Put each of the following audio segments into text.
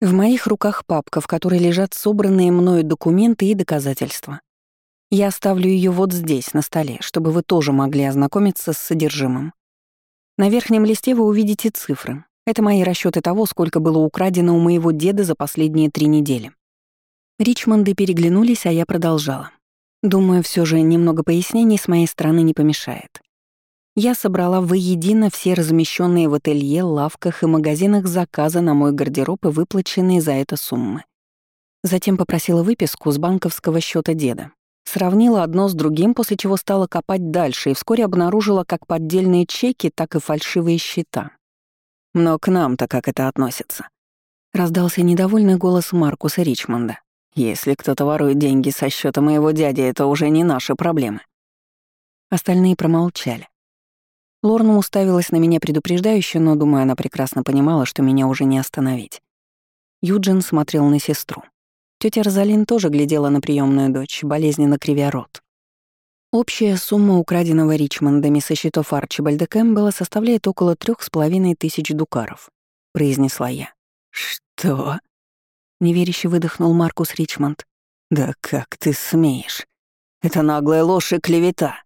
В моих руках папка, в которой лежат собранные мною документы и доказательства. Я оставлю ее вот здесь, на столе, чтобы вы тоже могли ознакомиться с содержимым. На верхнем листе вы увидите цифры. Это мои расчеты того, сколько было украдено у моего деда за последние три недели. Ричмонды переглянулись, а я продолжала. Думаю, все же немного пояснений с моей стороны не помешает. Я собрала воедино все размещенные в ателье, лавках и магазинах заказы на мой гардероб и выплаченные за это суммы. Затем попросила выписку с банковского счета деда. Сравнила одно с другим, после чего стала копать дальше и вскоре обнаружила как поддельные чеки, так и фальшивые счета. Но к нам-то как это относится? Раздался недовольный голос Маркуса Ричмонда. Если кто-то ворует деньги со счета моего дяди, это уже не наши проблемы. Остальные промолчали. Лорна уставилась на меня предупреждающе, но, думаю, она прекрасно понимала, что меня уже не остановить. Юджин смотрел на сестру. Тетя Розалин тоже глядела на приемную дочь, болезненно кривя рот. Общая сумма украденного Ричмондами со счетов Арчибальда Кэмпбелла составляет около трех с половиной тысяч дукаров, произнесла я. Что? Неверяще выдохнул Маркус Ричмонд. «Да как ты смеешь? Это наглая ложь и клевета!»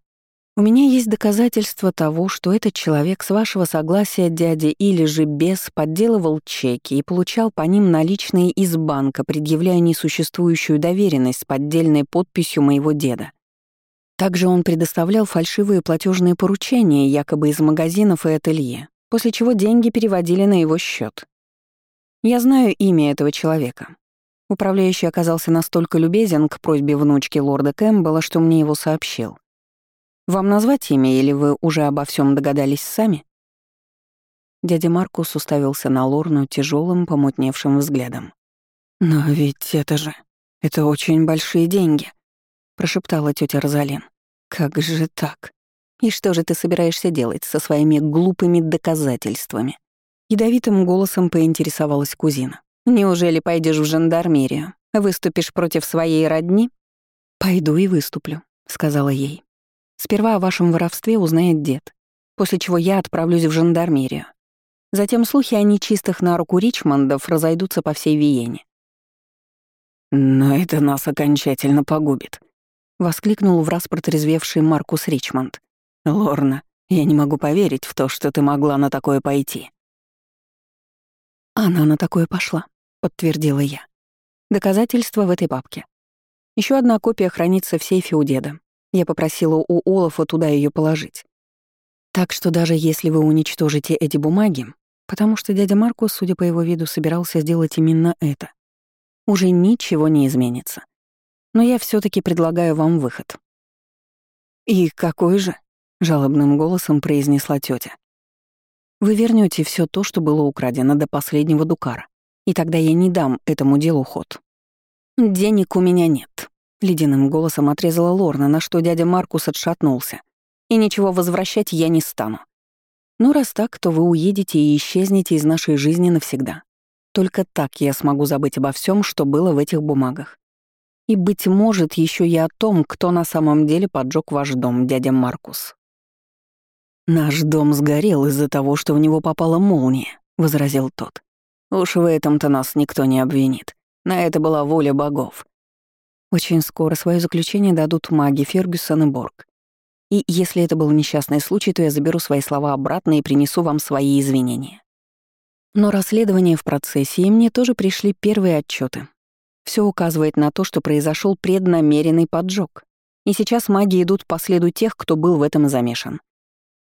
«У меня есть доказательства того, что этот человек с вашего согласия дяди или же без подделывал чеки и получал по ним наличные из банка, предъявляя несуществующую доверенность с поддельной подписью моего деда. Также он предоставлял фальшивые платежные поручения, якобы из магазинов и ателье, после чего деньги переводили на его счет. Я знаю имя этого человека. Управляющий оказался настолько любезен к просьбе внучки лорда Кэмпбелла, что мне его сообщил. Вам назвать имя, или вы уже обо всем догадались сами? Дядя Маркус уставился на Лорну тяжелым, помутневшим взглядом. «Но ведь это же... Это очень большие деньги», — прошептала тетя Розалин. «Как же так? И что же ты собираешься делать со своими глупыми доказательствами?» Ядовитым голосом поинтересовалась кузина. «Неужели пойдешь в жандармерию? Выступишь против своей родни?» «Пойду и выступлю», — сказала ей. «Сперва о вашем воровстве узнает дед, после чего я отправлюсь в жандармерию. Затем слухи о нечистых на руку Ричмондов разойдутся по всей Виене». «Но это нас окончательно погубит», — воскликнул в раз протрезвевший Маркус Ричмонд. «Лорна, я не могу поверить в то, что ты могла на такое пойти». «Она на такое пошла», — подтвердила я. Доказательства в этой папке. Еще одна копия хранится в сейфе у деда. Я попросила у Олафа туда ее положить. Так что даже если вы уничтожите эти бумаги, потому что дядя Маркус, судя по его виду, собирался сделать именно это, уже ничего не изменится. Но я все таки предлагаю вам выход. «И какой же?» — жалобным голосом произнесла тетя. Вы вернете все то, что было украдено до последнего дукара, и тогда я не дам этому делу ход. Денег у меня нет, ледяным голосом отрезала Лорна, на что дядя Маркус отшатнулся. И ничего возвращать я не стану. Но раз так, то вы уедете и исчезнете из нашей жизни навсегда. Только так я смогу забыть обо всем, что было в этих бумагах. И, быть может, еще и о том, кто на самом деле поджег ваш дом, дядя Маркус. «Наш дом сгорел из-за того, что в него попала молния», — возразил тот. «Уж в этом-то нас никто не обвинит. На это была воля богов». Очень скоро свое заключение дадут маги Фергюсон и Борг. И если это был несчастный случай, то я заберу свои слова обратно и принесу вам свои извинения. Но расследование в процессе, и мне тоже пришли первые отчеты. Все указывает на то, что произошел преднамеренный поджог. И сейчас маги идут по следу тех, кто был в этом замешан.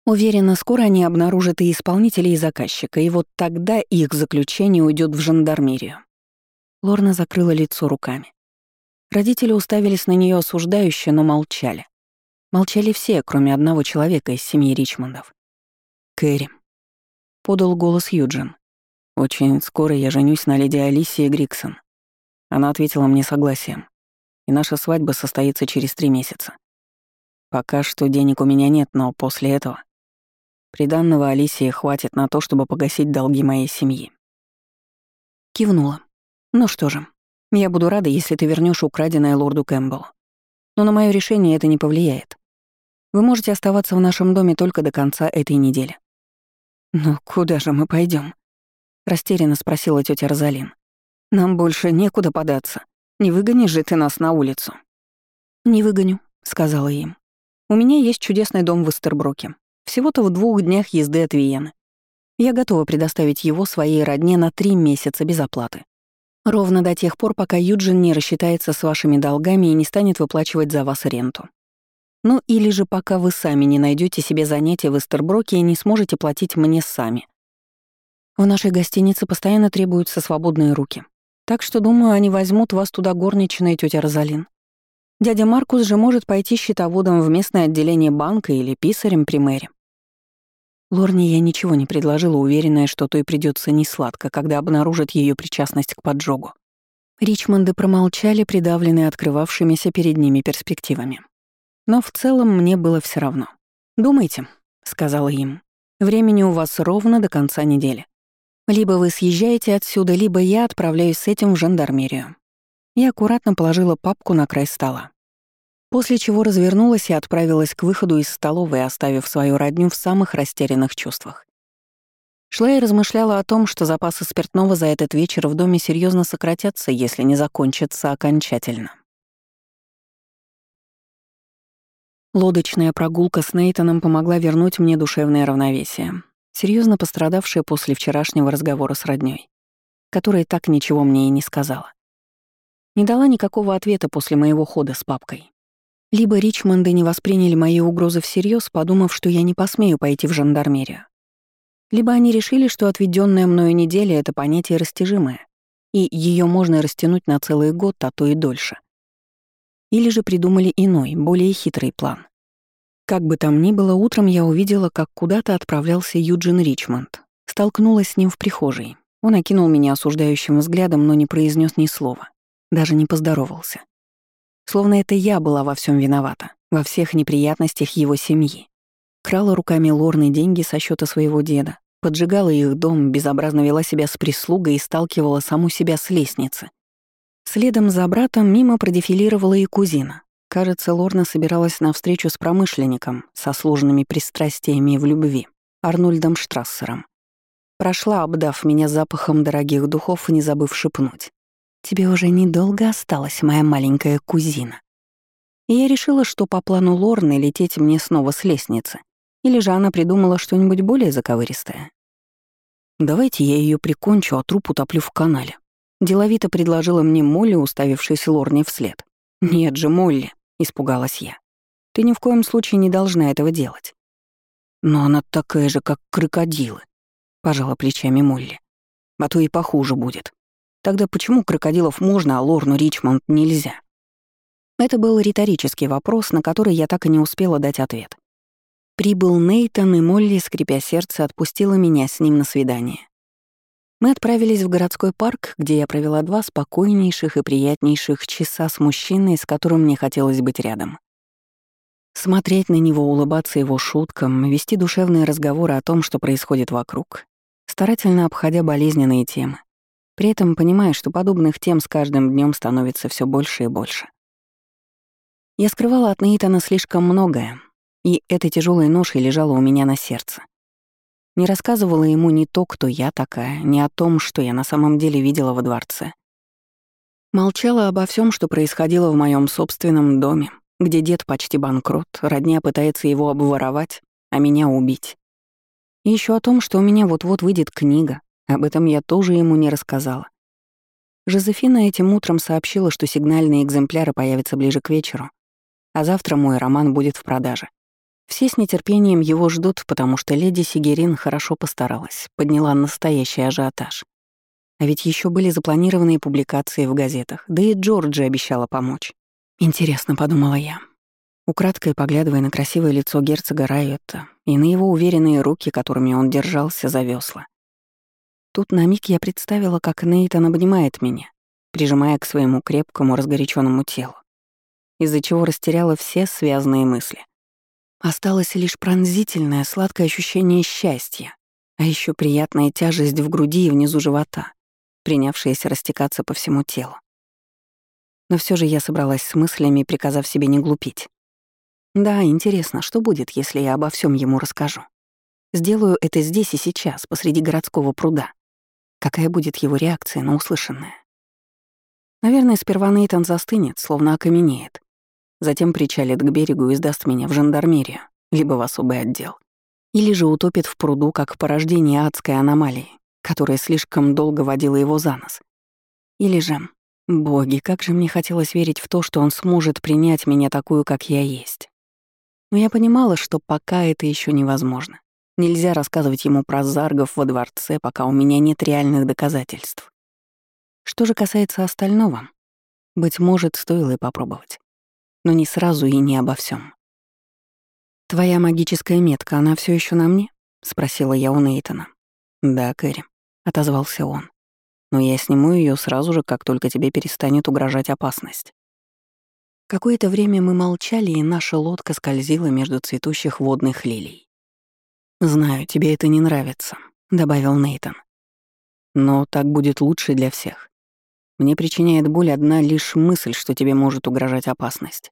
Уверена, скоро они обнаружат и исполнителя, и заказчика, и вот тогда их заключение уйдет в жандармерию. Лорна закрыла лицо руками. Родители уставились на нее осуждающе, но молчали. Молчали все, кроме одного человека из семьи Ричмондов. «Кэрри», — подал голос Юджин. «Очень скоро я женюсь на леди Алисии Гриксон». Она ответила мне согласием. И наша свадьба состоится через три месяца. Пока что денег у меня нет, но после этого Приданного Алисии хватит на то, чтобы погасить долги моей семьи. Кивнула. Ну что же, я буду рада, если ты вернешь украденное лорду Кэмпбеллу. Но на мое решение это не повлияет. Вы можете оставаться в нашем доме только до конца этой недели. «Но куда же мы пойдем? растерянно спросила тетя Розалин. Нам больше некуда податься. Не выгонишь же ты нас на улицу». «Не выгоню», — сказала им. «У меня есть чудесный дом в Эстерброке. Всего-то в двух днях езды от Виены. Я готова предоставить его своей родне на три месяца без оплаты. Ровно до тех пор, пока Юджин не рассчитается с вашими долгами и не станет выплачивать за вас ренту. Ну или же пока вы сами не найдете себе занятия в Эстерброке и не сможете платить мне сами. В нашей гостинице постоянно требуются свободные руки. Так что, думаю, они возьмут вас туда горничная тетя Розалин. Дядя Маркус же может пойти счетоводом в местное отделение банка или писарем при мэре. Лорне я ничего не предложила, уверенная, что то и придется несладко, когда обнаружат ее причастность к поджогу. Ричмонды промолчали, придавленные открывавшимися перед ними перспективами. Но в целом мне было все равно. «Думайте», — сказала им. «Времени у вас ровно до конца недели. Либо вы съезжаете отсюда, либо я отправляюсь с этим в жандармерию». Я аккуратно положила папку на край стола. После чего развернулась и отправилась к выходу из столовой, оставив свою родню в самых растерянных чувствах. Шла и размышляла о том, что запасы спиртного за этот вечер в доме серьезно сократятся, если не закончатся окончательно. Лодочная прогулка с Нейтаном помогла вернуть мне душевное равновесие, серьезно пострадавшее после вчерашнего разговора с роднёй, которая так ничего мне и не сказала. Не дала никакого ответа после моего хода с папкой. Либо Ричмонды не восприняли мои угрозы всерьез, подумав, что я не посмею пойти в жандармерию. Либо они решили, что отведенная мною неделя — это понятие растяжимое, и ее можно растянуть на целый год, а то и дольше. Или же придумали иной, более хитрый план. Как бы там ни было, утром я увидела, как куда-то отправлялся Юджин Ричмонд. Столкнулась с ним в прихожей. Он окинул меня осуждающим взглядом, но не произнес ни слова. Даже не поздоровался. Словно это я была во всем виновата, во всех неприятностях его семьи. Крала руками Лорны деньги со счета своего деда, поджигала их дом, безобразно вела себя с прислугой и сталкивала саму себя с лестницы, Следом за братом мимо продефилировала и кузина. Кажется, Лорна собиралась на встречу с промышленником со сложными пристрастиями в любви, Арнольдом Штрассером. Прошла, обдав меня запахом дорогих духов и не забыв шепнуть. «Тебе уже недолго осталась, моя маленькая кузина». И я решила, что по плану Лорны лететь мне снова с лестницы. Или же она придумала что-нибудь более заковыристое. «Давайте я ее прикончу, а труп утоплю в канале», Деловито предложила мне Молли, уставившись Лорне вслед. «Нет же, Молли», — испугалась я. «Ты ни в коем случае не должна этого делать». «Но она такая же, как крокодилы», — пожала плечами Молли. «А то и похуже будет. Тогда почему крокодилов можно, а Лорну Ричмонд нельзя?» Это был риторический вопрос, на который я так и не успела дать ответ. Прибыл Нейтон, и Молли, скрипя сердце, отпустила меня с ним на свидание. Мы отправились в городской парк, где я провела два спокойнейших и приятнейших часа с мужчиной, с которым мне хотелось быть рядом. Смотреть на него, улыбаться его шуткам, вести душевные разговоры о том, что происходит вокруг, старательно обходя болезненные темы, при этом понимая, что подобных тем с каждым днем становится все больше и больше. Я скрывала от Нейтана слишком многое, и этой тяжелой ношей лежала у меня на сердце — не рассказывала ему ни то, кто я такая, ни о том, что я на самом деле видела во дворце. Молчала обо всем, что происходило в моем собственном доме, где дед почти банкрот, родня пытается его обворовать, а меня убить. И еще о том, что у меня вот-вот выйдет книга, об этом я тоже ему не рассказала. Жозефина этим утром сообщила, что сигнальные экземпляры появятся ближе к вечеру, а завтра мой роман будет в продаже. Все с нетерпением его ждут, потому что леди Сигерин хорошо постаралась, подняла настоящий ажиотаж. А ведь еще были запланированные публикации в газетах, да и Джорджи обещала помочь. Интересно, подумала я. Украдкой поглядывая на красивое лицо герцога Райотта и на его уверенные руки, которыми он держался за весла. Тут на миг я представила, как Нейтан обнимает меня, прижимая к своему крепкому, разгоряченному телу, из-за чего растеряла все связанные мысли — Осталось лишь пронзительное, сладкое ощущение счастья, а еще приятная тяжесть в груди и внизу живота, принявшаяся растекаться по всему телу. Но все же я собралась с мыслями, приказав себе не глупить. Да, интересно, что будет, если я обо всем ему расскажу. Сделаю это здесь и сейчас, посреди городского пруда. Какая будет его реакция на услышанное? Наверное, сперва Нейтан застынет, словно окаменеет. Затем причалит к берегу и сдаст меня в жандармерию, либо в особый отдел. Или же утопит в пруду, как порождение адской аномалии, которая слишком долго водила его за нос. Или же, боги, как же мне хотелось верить в то, что он сможет принять меня такую, как я есть. Но я понимала, что пока это еще невозможно. Нельзя рассказывать ему про заргов во дворце, пока у меня нет реальных доказательств. Что же касается остального, быть может, стоило и попробовать. Но не сразу и не обо всем. «Твоя магическая метка, она все еще на мне?» — спросила я у Нейтана. «Да, Кэрри», — отозвался он. «Но я сниму ее сразу же, как только тебе перестанет угрожать опасность». Какое-то время мы молчали, и наша лодка скользила между цветущих водных лилий. «Знаю, тебе это не нравится», — добавил Нейтон. «Но так будет лучше для всех. Мне причиняет боль одна лишь мысль, что тебе может угрожать опасность».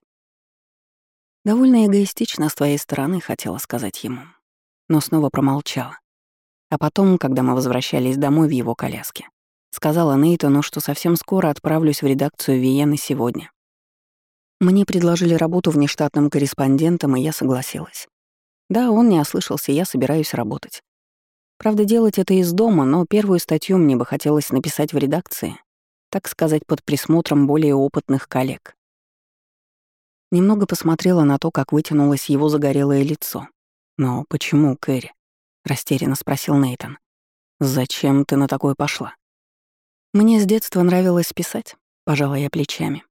Довольно эгоистично с твоей стороны, хотела сказать ему, но снова промолчала. А потом, когда мы возвращались домой в его коляске, сказала Нейтану, что совсем скоро отправлюсь в редакцию Виены сегодня. Мне предложили работу внештатным корреспондентом, и я согласилась. Да, он не ослышался, я собираюсь работать. Правда, делать это из дома, но первую статью мне бы хотелось написать в редакции, так сказать, под присмотром более опытных коллег. Немного посмотрела на то, как вытянулось его загорелое лицо. «Но почему, Кэрри?» — растерянно спросил Нейтон. «Зачем ты на такое пошла?» «Мне с детства нравилось писать», — пожала я плечами.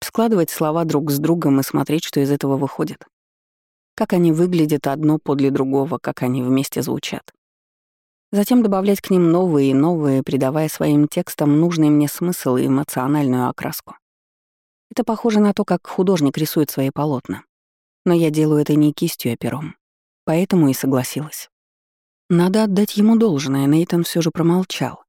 Складывать слова друг с другом и смотреть, что из этого выходит. Как они выглядят одно подле другого, как они вместе звучат. Затем добавлять к ним новые и новые, придавая своим текстам нужный мне смысл и эмоциональную окраску. Это похоже на то, как художник рисует свои полотна. Но я делаю это не кистью, а пером. Поэтому и согласилась. Надо отдать ему должное, Нейтан все же промолчал.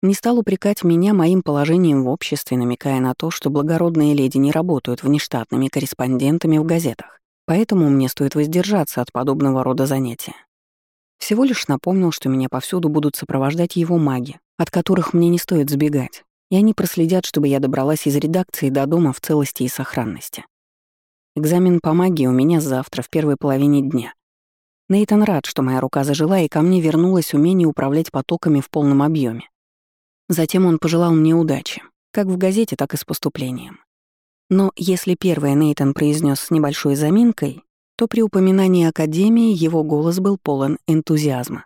Не стал упрекать меня моим положением в обществе, намекая на то, что благородные леди не работают внештатными корреспондентами в газетах. Поэтому мне стоит воздержаться от подобного рода занятия. Всего лишь напомнил, что меня повсюду будут сопровождать его маги, от которых мне не стоит сбегать, и они проследят, чтобы я добралась из редакции до дома в целости и сохранности. Экзамен по магии у меня завтра, в первой половине дня. Нейтан рад, что моя рука зажила, и ко мне вернулось умение управлять потоками в полном объеме. Затем он пожелал мне удачи, как в газете, так и с поступлением. Но если первое Нейтан произнес с небольшой заминкой, то при упоминании Академии его голос был полон энтузиазма.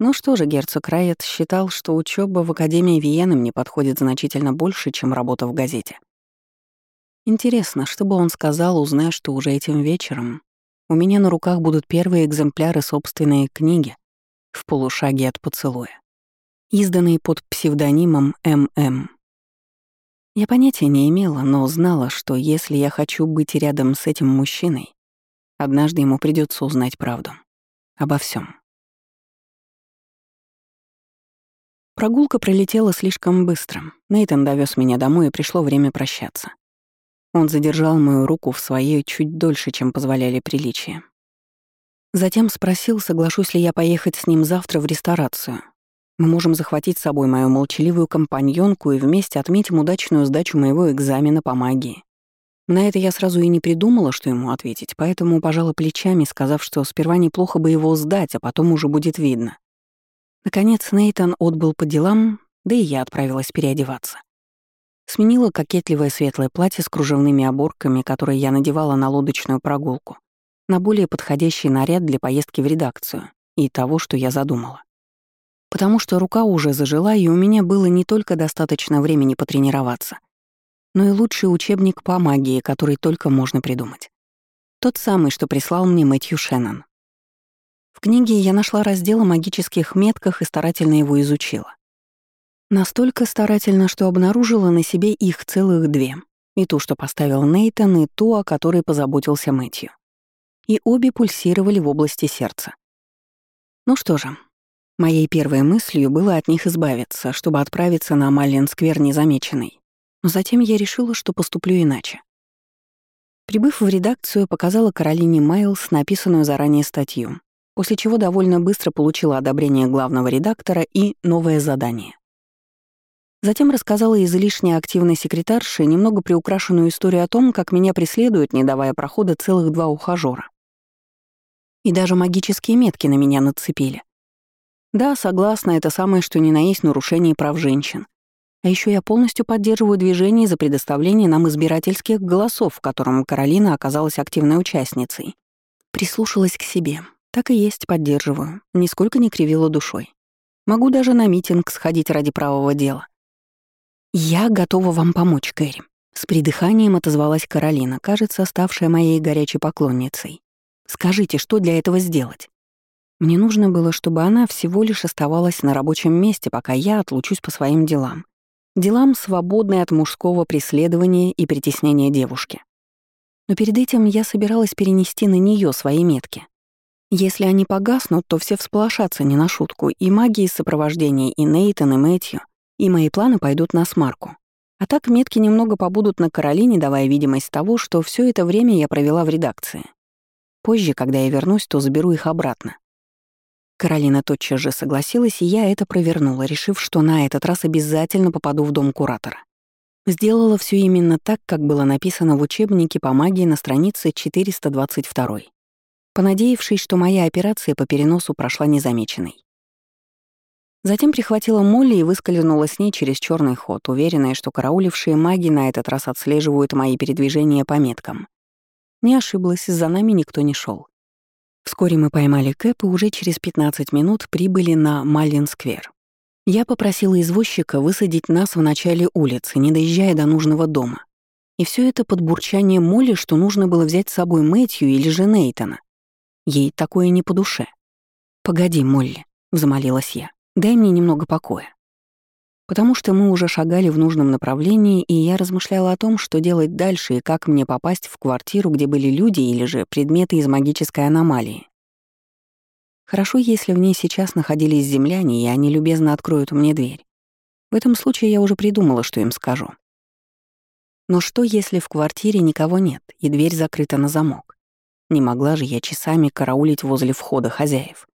Ну что же, герцог Райет считал, что учеба в Академии Виены мне подходит значительно больше, чем работа в газете. Интересно, что бы он сказал, узная, что уже этим вечером у меня на руках будут первые экземпляры собственной книги в полушаге от поцелуя, изданные под псевдонимом ММ. Я понятия не имела, но знала, что если я хочу быть рядом с этим мужчиной, однажды ему придется узнать правду. Обо всем. Прогулка пролетела слишком быстро. Нейтан довез меня домой, и пришло время прощаться. Он задержал мою руку в своей чуть дольше, чем позволяли приличия. Затем спросил, соглашусь ли я поехать с ним завтра в ресторацию, мы можем захватить с собой мою молчаливую компаньонку и вместе отметим удачную сдачу моего экзамена по магии. На это я сразу и не придумала, что ему ответить, поэтому пожала плечами, сказав, что сперва неплохо бы его сдать, а потом уже будет видно. Наконец Нейтан отбыл по делам, да и я отправилась переодеваться. Сменила кокетливое светлое платье с кружевными оборками, которое я надевала на лодочную прогулку, на более подходящий наряд для поездки в редакцию и того, что я задумала потому что рука уже зажила, и у меня было не только достаточно времени потренироваться, но и лучший учебник по магии, который только можно придумать. Тот самый, что прислал мне Мэтью Шеннон. В книге я нашла раздел о магических метках и старательно его изучила. Настолько старательно, что обнаружила на себе их целых две. И ту, что поставил Нейтан, и ту, о которой позаботился Мэтью. И обе пульсировали в области сердца. Ну что же, Моей первой мыслью было от них избавиться, чтобы отправиться на Маллин-сквер незамеченной. Но затем я решила, что поступлю иначе. Прибыв в редакцию, показала Каролине Майлз написанную заранее статью, после чего довольно быстро получила одобрение главного редактора и новое задание. Затем рассказала излишне активной секретарше немного приукрашенную историю о том, как меня преследуют, не давая прохода целых два ухажёра. И даже магические метки на меня нацепили. Да, согласна, это самое что ни на есть нарушение прав женщин. А еще я полностью поддерживаю движение за предоставление нам избирательских голосов, в котором Каролина оказалась активной участницей. Прислушалась к себе. Так и есть, поддерживаю. Нисколько не кривила душой. Могу даже на митинг сходить ради правого дела. «Я готова вам помочь, Кэрри», — с придыханием отозвалась Каролина, кажется, ставшая моей горячей поклонницей. «Скажите, что для этого сделать?» Мне нужно было, чтобы она всего лишь оставалась на рабочем месте, пока я отлучусь по своим делам. Делам, свободной от мужского преследования и притеснения девушки. Но перед этим я собиралась перенести на нее свои метки. Если они погаснут, то все всполошатся не на шутку, и маги из сопровождения, и Нейтан, и Мэтью — и мои планы пойдут на смарку. А так метки немного побудут на Каролине, давая видимость того, что все это время я провела в редакции. Позже, когда я вернусь, то заберу их обратно. Каролина тотчас же согласилась, и я это провернула, решив, что на этот раз обязательно попаду в дом куратора. Сделала все именно так, как было написано в учебнике по магии на странице 422, понадеявшись, что моя операция по переносу прошла незамеченной. Затем прихватила Молли и выскользнула с ней через черный ход, уверенная, что караулившие маги на этот раз отслеживают мои передвижения по меткам. Не ошиблась, за нами никто не шел. Вскоре мы поймали Кэп и уже через 15 минут прибыли на Маллин-сквер. Я попросила извозчика высадить нас в начале улицы, не доезжая до нужного дома. И все это под бурчание Молли, что нужно было взять с собой Мэтью или же Нейтана. Ей такое не по душе. «Погоди, Молли», — взмолилась я. Дай мне немного покоя. Потому что мы уже шагали в нужном направлении, и я размышляла о том, что делать дальше и как мне попасть в квартиру, где были люди или же предметы из магической аномалии. Хорошо, если в ней сейчас находились земляне, и они любезно откроют мне дверь. В этом случае я уже придумала, что им скажу. Но что, если в квартире никого нет, и дверь закрыта на замок? Не могла же я часами караулить возле входа хозяев.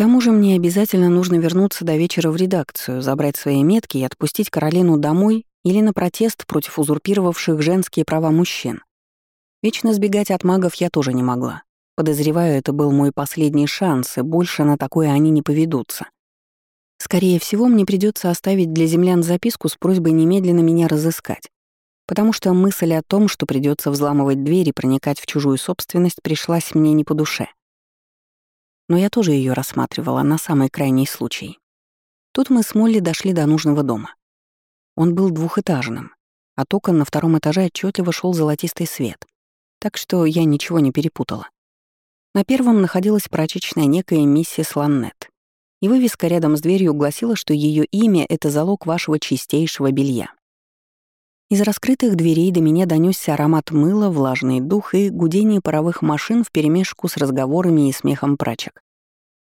Тому же мне обязательно нужно вернуться до вечера в редакцию, забрать свои метки и отпустить Каролину домой или на протест против узурпировавших женские права мужчин. Вечно сбегать от магов я тоже не могла. Подозреваю, это был мой последний шанс, и больше на такое они не поведутся. Скорее всего, мне придется оставить для землян записку с просьбой немедленно меня разыскать, потому что мысль о том, что придется взламывать дверь и проникать в чужую собственность, пришлась мне не по душе но я тоже ее рассматривала на самый крайний случай. Тут мы с Молли дошли до нужного дома. Он был двухэтажным. От окон на втором этаже отчетливо шел золотистый свет, так что я ничего не перепутала. На первом находилась прачечная некая миссис Ланнет, и вывеска рядом с дверью гласила, что ее имя — это залог вашего чистейшего белья. Из раскрытых дверей до меня донесся аромат мыла, влажный дух и гудение паровых машин вперемешку с разговорами и смехом прачек.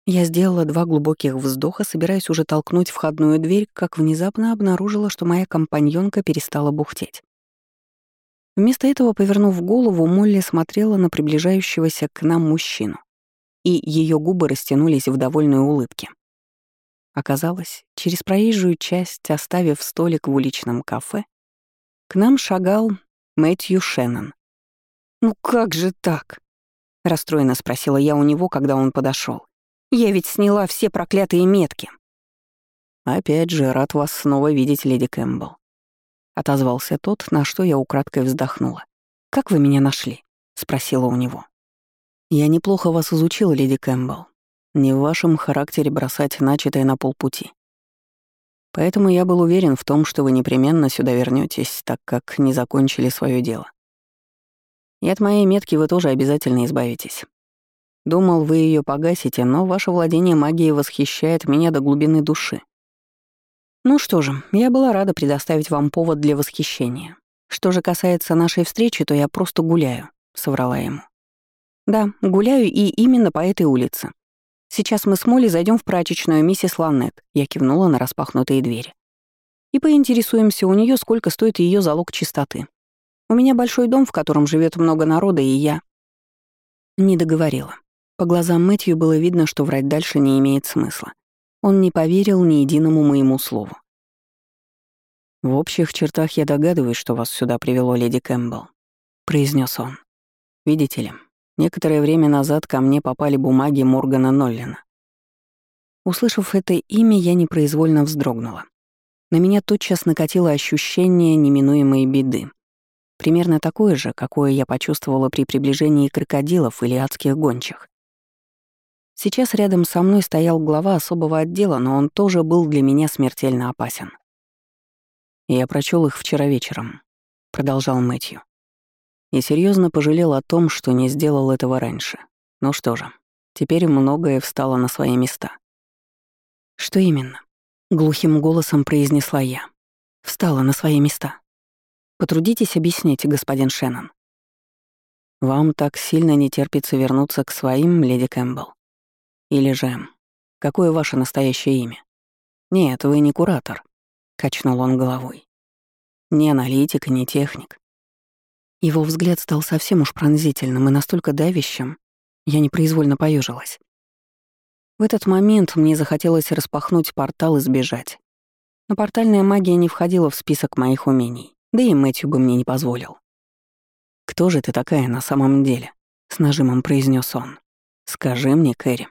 Я сделала два глубоких вздоха, собираясь уже толкнуть входную дверь, как внезапно обнаружила, что моя компаньонка перестала бухтеть. Вместо этого, повернув голову, Молли смотрела на приближающегося к нам мужчину, и ее губы растянулись в довольной улыбке. Оказалось, через проезжую часть, оставив столик в уличном кафе, к нам шагал Мэтью Шеннон. «Ну как же так?» — расстроенно спросила я у него, когда он подошел. «Я ведь сняла все проклятые метки». «Опять же, рад вас снова видеть, леди Кэмпбелл», — отозвался тот, на что я украдкой вздохнула. «Как вы меня нашли?» — спросила у него. «Я неплохо вас изучил, леди Кэмпбелл. Не в вашем характере бросать начатое на полпути. Поэтому я был уверен в том, что вы непременно сюда вернетесь, так как не закончили свое дело. И от моей метки вы тоже обязательно избавитесь. Думал, вы ее погасите, но ваше владение магией восхищает меня до глубины души. Ну что же, я была рада предоставить вам повод для восхищения. Что же касается нашей встречи, то я просто гуляю, соврала ему. Да, гуляю и именно по этой улице. Сейчас мы с Молли зайдем в прачечную миссис Ланнет. Я кивнула на распахнутые двери. И поинтересуемся у нее, сколько стоит ее залог чистоты. У меня большой дом, в котором живет много народа, и я... Не договорила. По глазам Мэтью было видно, что врать дальше не имеет смысла. Он не поверил ни единому моему слову. «В общих чертах я догадываюсь, что вас сюда привело леди Кэмпбелл», — произнес он. «Видите ли, некоторое время назад ко мне попали бумаги Моргана Ноллина. Услышав это имя, я непроизвольно вздрогнула. На меня тотчас накатило ощущение неминуемой беды. Примерно такое же, какое я почувствовала при приближении крокодилов или адских гончих. Сейчас рядом со мной стоял глава особого отдела, но он тоже был для меня смертельно опасен. «Я прочел их вчера вечером», — продолжал Мэтью. «И серьезно пожалел о том, что не сделал этого раньше. Ну что же, теперь многое встало на свои места». «Что именно?» — глухим голосом произнесла я. «Встала на свои места». Потрудитесь объяснить, господин Шеннон. Вам так сильно не терпится вернуться к своим, леди Кэмпбелл? Или же, какое ваше настоящее имя? Нет, вы не куратор, качнул он головой. Не аналитик, не техник. Его взгляд стал совсем уж пронзительным и настолько давящим, я непроизвольно поежилась. В этот момент мне захотелось распахнуть портал и сбежать. Но портальная магия не входила в список моих умений. Да и Мэтью бы мне не позволил. «Кто же ты такая на самом деле?» — с нажимом произнес он. «Скажи мне, Кэрри,